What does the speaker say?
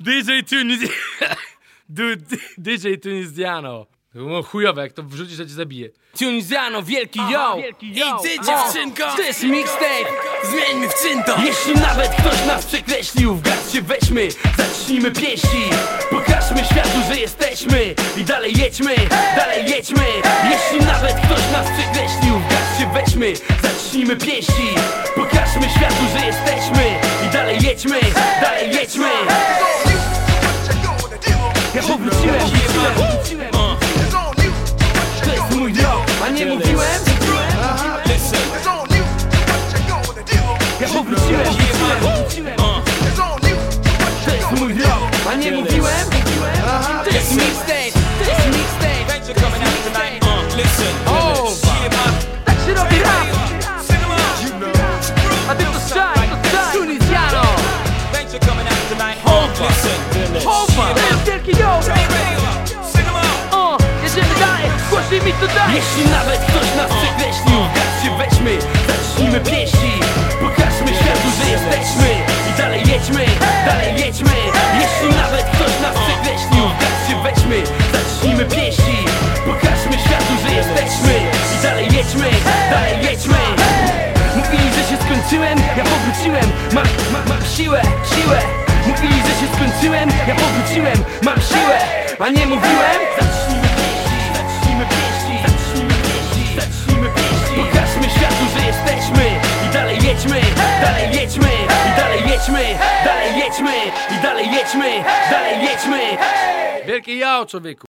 DJ Tunis... DJ Tunizjano. No chujowe, jak to wrzucisz, to cię zabije. Tunizjano, wielki yo! Ty dziewczynko! To jest mixtape! Zmieńmy w czynto! Jeśli nawet ktoś nas przekreślił, w gaz się weźmy, zacznijmy pieści Pokażmy światu, że jesteśmy i dalej jedźmy, dalej jedźmy Jeśli nawet ktoś nas przekreślił, w gaz się weźmy, zacznijmy pieści Pokażmy światu, że jesteśmy i dalej jedźmy, dalej jedźmy Listen, Ja powróciłem, powróciłem, to jest mój rok, a nie mówiłem? To jest mixtape, to jest mixtape Venture coming out tonight. Uh, listen, Oh. yeah, man. Tak się robi rap, Sing 'em out. a ty to szaj, to szaj Tunizjano, Venture coming out tonight. Uh, listen, Hopa, to jest wielki yo. Sing 'em out. O, jedziemy dalej, głośniej mi to daj Jeśli nawet ktoś nas przekreślił, gaz się weźmy, zacznijmy pieści Pokażmy światu, że jesteśmy. I dalej jedźmy, dalej jedźmy. Jeśli nawet ktoś nas przekreślił, gaz się weźmy, zacznijmy pieści Pokażmy światu, że jesteśmy. I dalej jedźmy, dalej jedźmy. Mówili, że się skończyłem, ja powróciłem. Mam, mam, mam siłę, siłę. Mówili, że się skończyłem, ja powróciłem. Mam siłę, a nie mówiłem? Jedźmy, dalej jedźmy I dalej jedźmy, dalej jedźmy I dalej jedźmy, dalej jedźmy. Wielkie jao, człowieku